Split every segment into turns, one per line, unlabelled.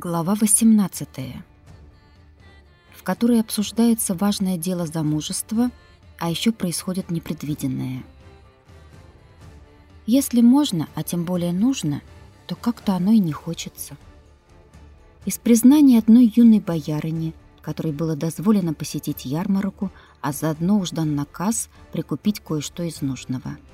Глава 18, в которой обсуждается важное дело замужества, а еще происходит непредвиденное. Если можно, а тем более нужно, то как-то оно и не хочется. Из признания одной юной боярыни, которой было дозволено посетить ярмарку, а заодно уж дан наказ прикупить кое-что из нужного –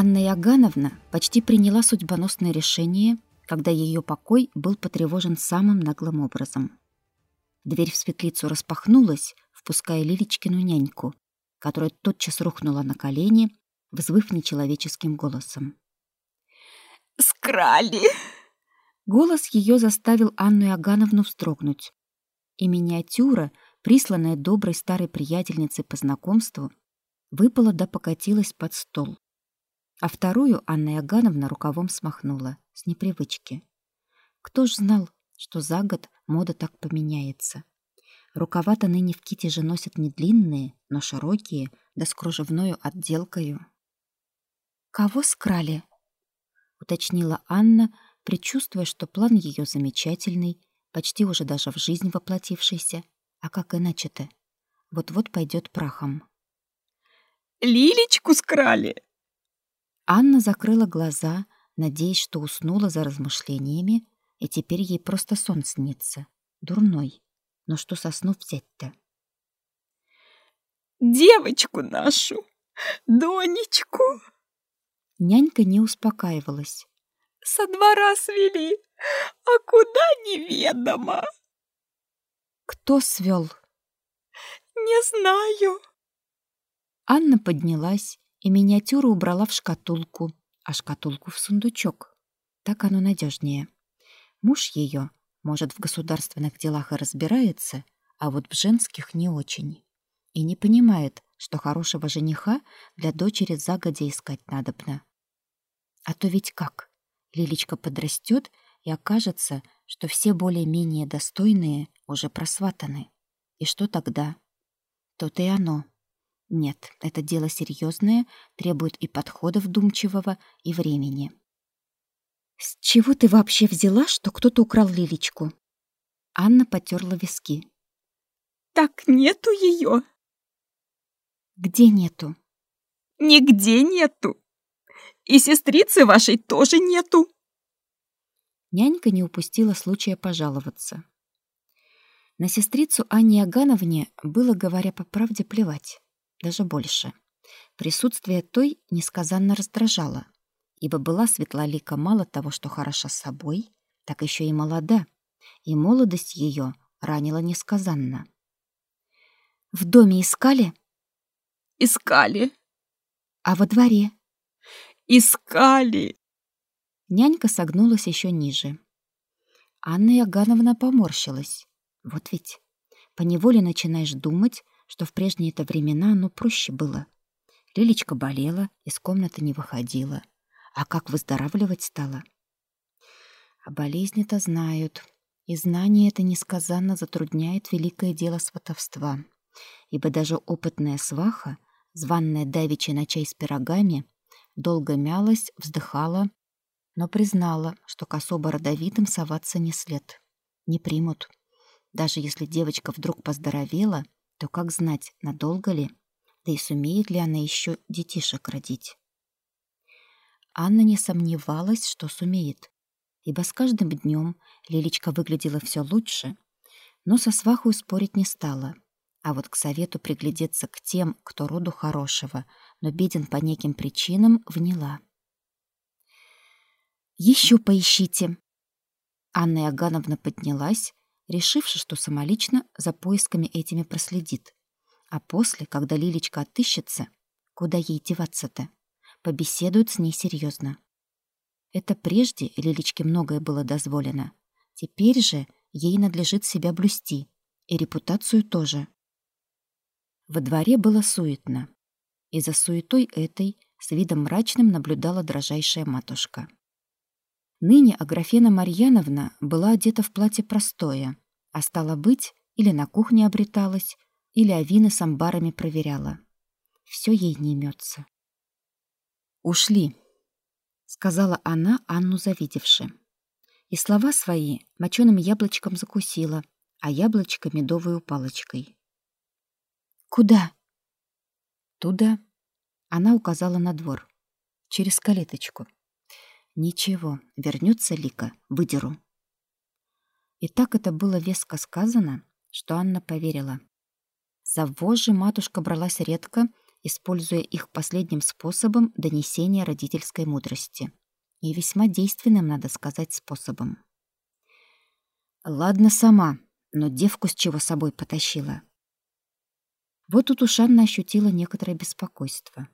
Анна Ягановна почти приняла судьбоносное решение, когда ее покой был потревожен самым наглым образом. Дверь в светлицу распахнулась, впуская Лилечкину няньку, которая тотчас рухнула на колени, взвыв нечеловеческим голосом.
«Скрали!»
Голос ее заставил Анну Иогановну вздрогнуть. И миниатюра, присланная доброй старой приятельницей по знакомству, выпала да покатилась под стол а вторую Анна Иогановна рукавом смахнула с непривычки. Кто ж знал, что за год мода так поменяется? Рукава-то ныне в ките же носят не длинные, но широкие, да с кружевною отделкою. «Кого скрали?» — уточнила Анна, предчувствуя, что план ее замечательный, почти уже даже в жизнь воплотившийся. А как иначе-то? Вот-вот пойдет прахом.
«Лилечку скрали!»
Анна закрыла глаза, надеясь, что уснула за размышлениями, и теперь ей просто сон снится. Дурной. Но что со сну взять-то?
«Девочку нашу! Донечку!»
Нянька не успокаивалась.
«Со двора свели, а куда неведомо!»
«Кто свел?»
«Не знаю!»
Анна поднялась и миниатюру убрала в шкатулку, а шкатулку в сундучок. Так оно надежнее. Муж ее, может, в государственных делах и разбирается, а вот в женских не очень. И не понимает, что хорошего жениха для дочери загодя искать надобно. А то ведь как? Лилечка подрастет, и окажется, что все более-менее достойные уже просватаны. И что тогда? То-то и оно. Нет, это дело серьезное, требует и подхода вдумчивого, и времени. «С чего ты вообще взяла, что кто-то украл Лилечку?» Анна потерла виски.
«Так нету ее!»
«Где нету?»
«Нигде нету! И сестрицы вашей тоже нету!»
Нянька не упустила случая пожаловаться. На сестрицу Анне Агановне было, говоря по правде, плевать даже больше. Присутствие той несказанно раздражало, ибо была Светлолика мало того, что хороша собой, так еще и молода, и молодость ее ранила несказанно. «В доме искали?»
«Искали».
«А во дворе?»
«Искали».
Нянька согнулась еще ниже. Анна Ягановна поморщилась. Вот ведь поневоле начинаешь думать, что в прежние-то времена оно проще было. Лилечка болела, из комнаты не выходила. А как выздоравливать стала? А болезни-то знают. И знание это несказанно затрудняет великое дело сватовства. Ибо даже опытная сваха, званная давичи на чай с пирогами, долго мялась, вздыхала, но признала, что к особо родовитым соваться не след. Не примут. Даже если девочка вдруг поздоровела — то как знать, надолго ли, да и сумеет ли она еще детишек родить. Анна не сомневалась, что сумеет, ибо с каждым днем Лилечка выглядела все лучше, но со свахой спорить не стала, а вот к совету приглядеться к тем, кто роду хорошего, но беден по неким причинам, вняла. «Еще поищите!» Анна Иогановна поднялась, решивши, что самолично за поисками этими проследит. А после, когда Лилечка отыщется, куда ей деваться-то, побеседуют с ней серьезно. Это прежде Лилечке многое было дозволено. Теперь же ей надлежит себя блюсти, и репутацию тоже. Во дворе было суетно, и за суетой этой с видом мрачным наблюдала дрожайшая матушка. Ныне Аграфена Марьяновна была одета в платье простое, а стало быть, или на кухне обреталась, или авины с амбарами проверяла. все ей не имется. «Ушли», — сказала она, Анну завидевши. И слова свои моченым яблочком закусила, а яблочко медовую палочкой. «Куда?» «Туда». Она указала на двор. «Через калиточку». «Ничего, вернется Лика, выдеру». И так это было веско сказано, что Анна поверила. За вожжи матушка бралась редко, используя их последним способом донесения родительской мудрости. И весьма действенным, надо сказать, способом. «Ладно сама, но девку с чего собой потащила?» Вот тут уж Анна ощутила некоторое беспокойство.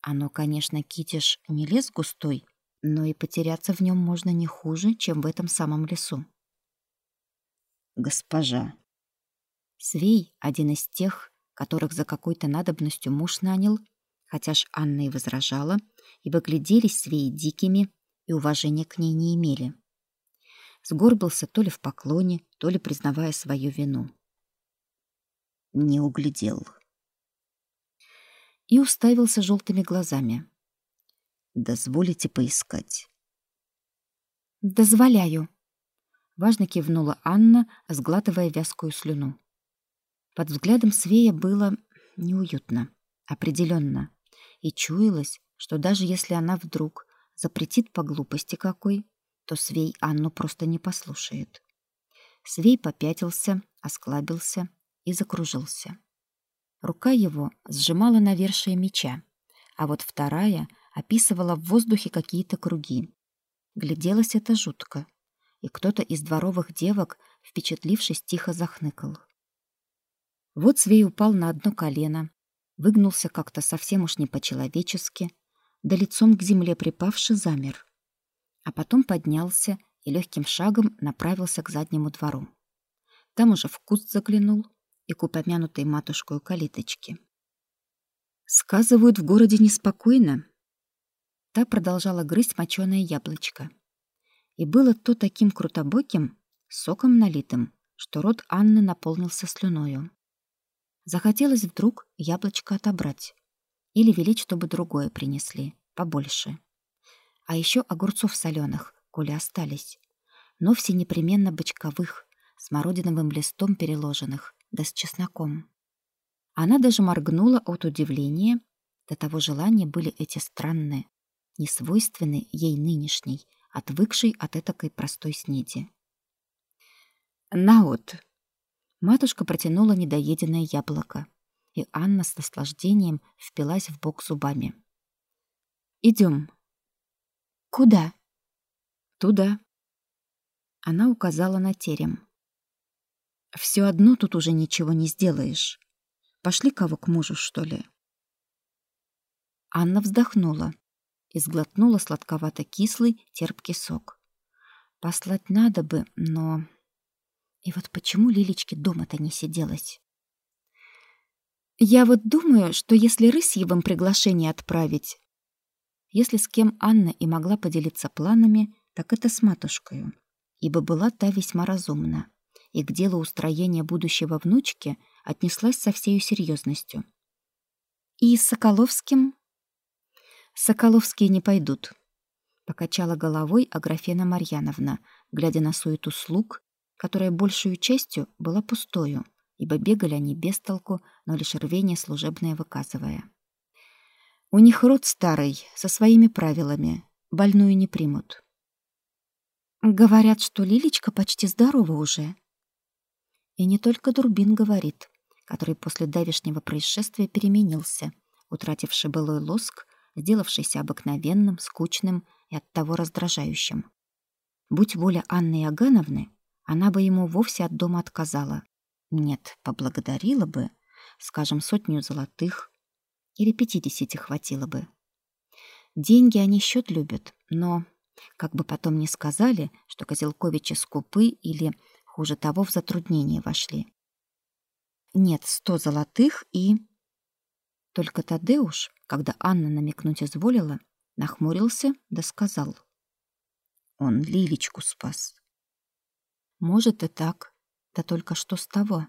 Оно, конечно, китиш не лес густой, но и потеряться в нем можно не хуже, чем в этом самом лесу. «Госпожа!» Свей, один из тех, которых за какой-то надобностью муж нанял, хотя ж Анна и возражала, ибо гляделись Свеи дикими и уважения к ней не имели. Сгорбился то ли в поклоне, то ли признавая свою вину. Не углядел. И уставился желтыми глазами. «Дозволите поискать?» «Дозволяю», — важно кивнула Анна, сглатывая вязкую слюну. Под взглядом Свея было неуютно, определенно, и чуялось, что даже если она вдруг запретит по глупости какой, то Свей Анну просто не послушает. Свей попятился, осклабился и закружился. Рука его сжимала навершие меча, а вот вторая описывала в воздухе какие-то круги. Гляделось это жутко, и кто-то из дворовых девок, впечатлившись, тихо захныкал. Вот Свей упал на одно колено, выгнулся как-то совсем уж не по-человечески, да лицом к земле припавший замер. А потом поднялся и легким шагом направился к заднему двору. Там уже в куст заглянул и к упомянутой матушкой калиточке. Сказывают, в городе неспокойно. Та продолжала грызть моченое яблочко. И было то таким крутобоким, соком налитым, что рот Анны наполнился слюною. Захотелось вдруг яблочко отобрать или велеть, чтобы другое принесли, побольше. А еще огурцов соленых, коли остались, но все непременно бочковых, с смородиновым листом переложенных, да с чесноком. Она даже моргнула от удивления, до того желания были эти странные, несвойственные ей нынешней, отвыкшей от этакой простой снеди. «На вот!» Матушка протянула недоеденное яблоко, и Анна с наслаждением впилась в бок зубами. Идем. Куда? Туда. Она указала на терем. Все одно тут уже ничего не сделаешь. Пошли кого к мужу, что ли? Анна вздохнула и сглотнула сладковато-кислый терпкий сок. Послать надо бы, но и вот почему Лилечке дома-то не сиделась? Я вот думаю, что если Рысьевым приглашение отправить, если с кем Анна и могла поделиться планами, так это с матушкой, ибо была та весьма разумна и к делу устроения будущего внучки отнеслась со всей серьезностью. И с Соколовским? Соколовские не пойдут, покачала головой Аграфена Марьяновна, глядя на суету слуг которая большую частью была пустою, ибо бегали они без толку, но лишь рвение служебное выказывая. У них род старый, со своими правилами, больную не примут. Говорят, что Лилечка почти здорова уже. И не только Дурбин говорит, который после давешнего происшествия переменился, утративший былой лоск, сделавшийся обыкновенным, скучным и оттого раздражающим. Будь воля Анны Агановны, она бы ему вовсе от дома отказала. Нет, поблагодарила бы, скажем, сотню золотых или пятидесяти хватило бы. Деньги они счет любят, но как бы потом ни сказали, что Козелковичи скупы или, хуже того, в затруднение вошли. Нет, сто золотых и... Только Тадеуш, когда Анна намекнуть изволила, нахмурился да сказал. Он Лилечку спас. Может и так. Да только что с того?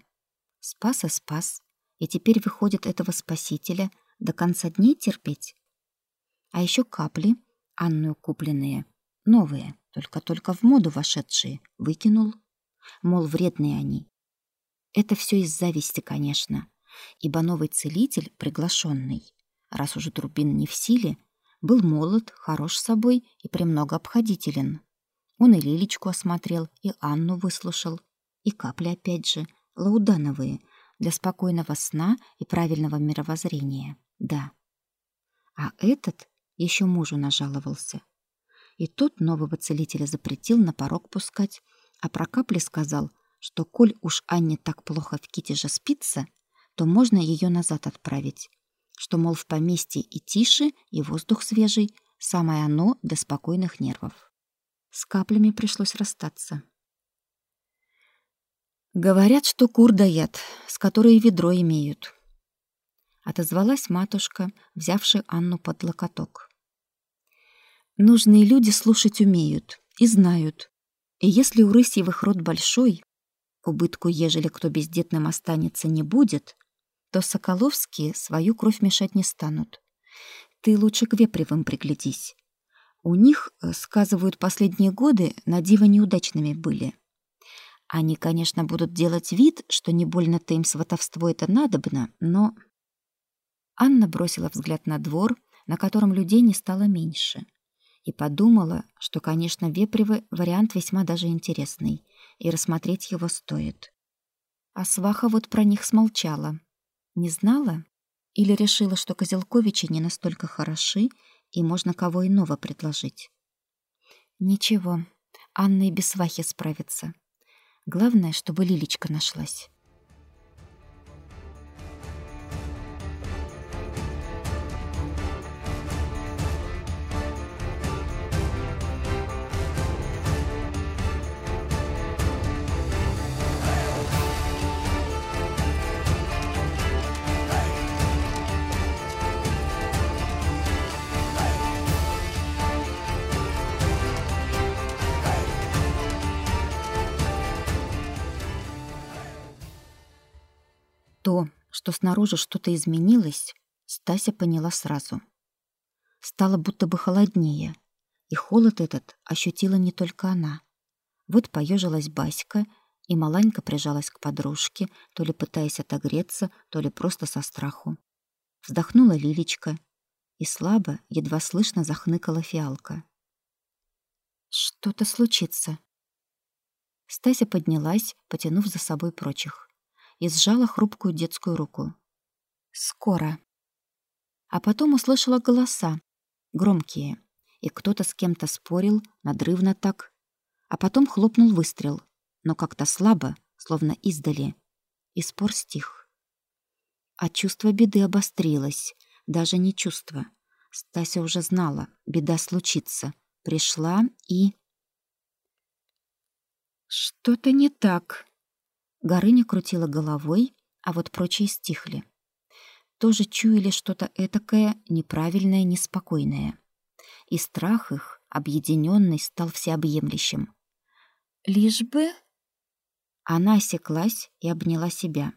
Спас и спас. И теперь выходит этого спасителя до конца дней терпеть? А еще капли, Анную купленные, новые, только-только в моду вошедшие, выкинул. Мол, вредные они. Это все из зависти, конечно, ибо новый целитель, приглашенный, раз уже Трубин не в силе, был молод, хорош собой и премного обходителен. Он и Лилечку осмотрел, и Анну выслушал, и капли опять же, лаудановые, для спокойного сна и правильного мировоззрения. Да. А этот еще мужу нажаловался. И тот нового целителя запретил на порог пускать, а про капли сказал, что коль уж Анне так плохо в Китеже спится, то можно ее назад отправить. Что, мол, в поместье и тише, и воздух свежий, самое оно для спокойных нервов. С каплями пришлось расстаться. Говорят, что кур даят, с которой ведро имеют. Отозвалась матушка, взявшая Анну под локоток. Нужные люди слушать умеют и знают. И если у рысьевых род большой, убытку, ежели кто бездетным останется, не будет, то соколовские свою кровь мешать не станут. Ты лучше к вепревым приглядись. У них, э, сказывают, последние годы на диво неудачными были. Они, конечно, будут делать вид, что не больно-то им сватовство это надобно, но... Анна бросила взгляд на двор, на котором людей не стало меньше, и подумала, что, конечно, Вепревы вариант весьма даже интересный, и рассмотреть его стоит. А сваха вот про них смолчала. Не знала? Или решила, что Козелковичи не настолько хороши, и можно кого иного предложить? Ничего, Анна и без свахи справится. Главное, чтобы Лилечка нашлась. Что снаружи что-то изменилось, Стася поняла сразу. Стало будто бы холоднее, и холод этот ощутила не только она. Вот поежилась Баська, и Маланька прижалась к подружке, то ли пытаясь отогреться, то ли просто со страху. Вздохнула Лилечка, и слабо, едва слышно захныкала фиалка. Что-то случится. Стася поднялась, потянув за собой прочих и сжала хрупкую детскую руку. «Скоро». А потом услышала голоса, громкие, и кто-то с кем-то спорил, надрывно так. А потом хлопнул выстрел, но как-то слабо, словно издали, и спор стих. А чувство беды обострилось, даже не чувство. Стася уже знала, беда случится. Пришла и... «Что-то не так», Горыня крутила головой, а вот прочие стихли. Тоже чуяли что-то этакое неправильное, неспокойное. И страх их, объединенный, стал всеобъемлющим. Лишь бы... Она осеклась и обняла себя.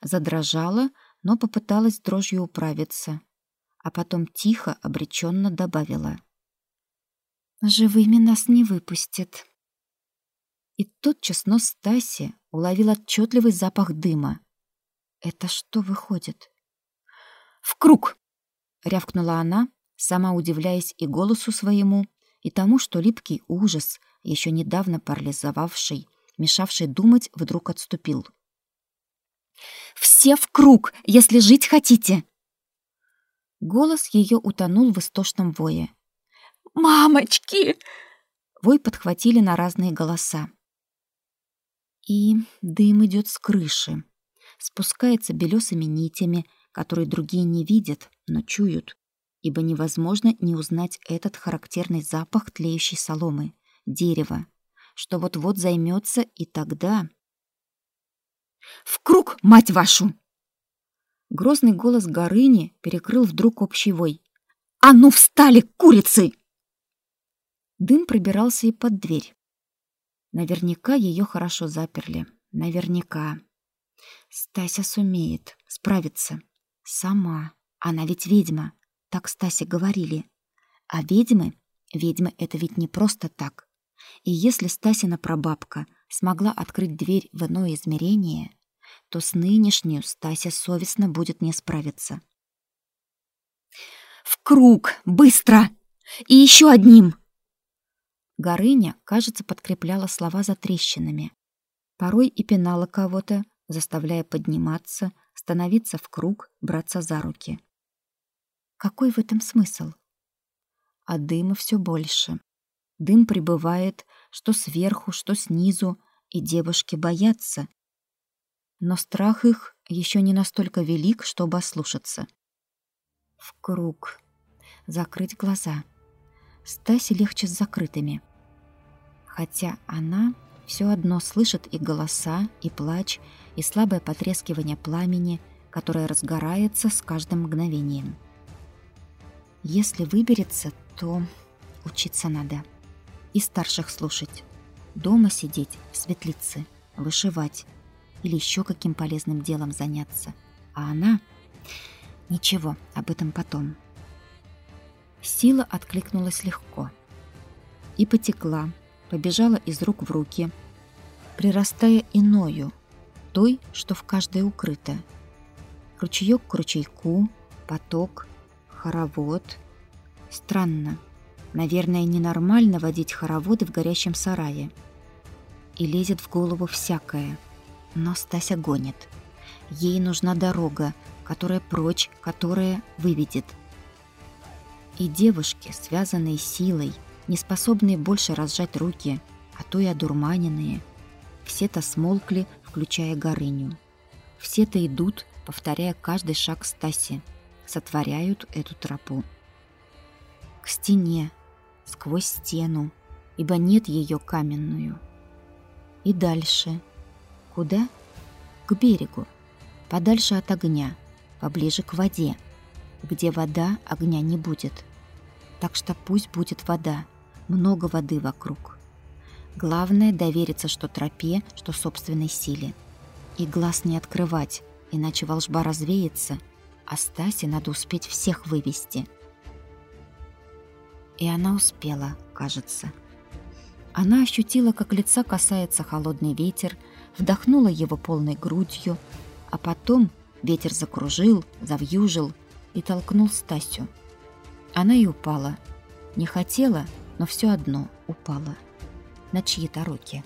Задрожала, но попыталась дрожью управиться. А потом тихо, обреченно добавила. «Живыми нас не выпустят». И тотчас нос Стаси уловил отчетливый запах дыма. Это что выходит? В круг, рявкнула она, сама удивляясь и голосу своему, и тому, что липкий ужас, еще недавно парализовавший, мешавший думать, вдруг отступил. Все в круг, если жить хотите. Голос ее утонул в истошном вое. Мамочки! Вой подхватили на разные голоса. И дым идет с крыши, спускается белесыми нитями, которые другие не видят, но чуют, ибо невозможно не узнать этот характерный запах тлеющей соломы, дерева, что вот-вот займется, и тогда... «В круг, мать вашу!» Грозный голос Горыни перекрыл вдруг общий вой. «А ну встали, курицы!» Дым пробирался и под дверь. Наверняка ее хорошо заперли. Наверняка. Стася сумеет справиться. Сама. Она ведь ведьма, так Стасе говорили. А ведьмы, ведьмы это ведь не просто так. И если Стасина прабабка смогла открыть дверь в иное измерение, то с нынешней Стася совестно будет не справиться. «В круг! Быстро! И еще одним!» Горыня, кажется, подкрепляла слова за трещинами. Порой и пинала кого-то, заставляя подниматься, становиться в круг, браться за руки. Какой в этом смысл? А дыма все больше. Дым прибывает, что сверху, что снизу, и девушки боятся. Но страх их еще не настолько велик, чтобы ослушаться. В круг. Закрыть глаза. Стасе легче с закрытыми. Хотя она все одно слышит и голоса, и плач, и слабое потрескивание пламени, которое разгорается с каждым мгновением. Если выберется, то учиться надо. И старших слушать. Дома сидеть, в светлице, вышивать или еще каким полезным делом заняться. А она... Ничего, об этом потом. Сила откликнулась легко. И потекла, побежала из рук в руки, прирастая иною, той, что в каждой укрыто. Ручеек к ручейку, поток, хоровод. Странно. Наверное, ненормально водить хороводы в горящем сарае. И лезет в голову всякое. Но Стася гонит. Ей нужна дорога, которая прочь, которая выведет. И девушки, связанные силой, не способные больше разжать руки, а то и одурманенные, все-то смолкли, включая Горыню. Все-то идут, повторяя каждый шаг Стаси, сотворяют эту тропу. К стене, сквозь стену, ибо нет ее каменную. И дальше. Куда? К берегу, подальше от огня, поближе к воде, где вода огня не будет. Так что пусть будет вода, много воды вокруг. Главное довериться что тропе, что собственной силе. И глаз не открывать, иначе волшба развеется, а Стасе надо успеть всех вывести. И она успела, кажется. Она ощутила, как лица касается холодный ветер, вдохнула его полной грудью, а потом ветер закружил, завьюжил и толкнул Стасю. Она и упала. Не хотела, но все одно упала. На чьи-то руки.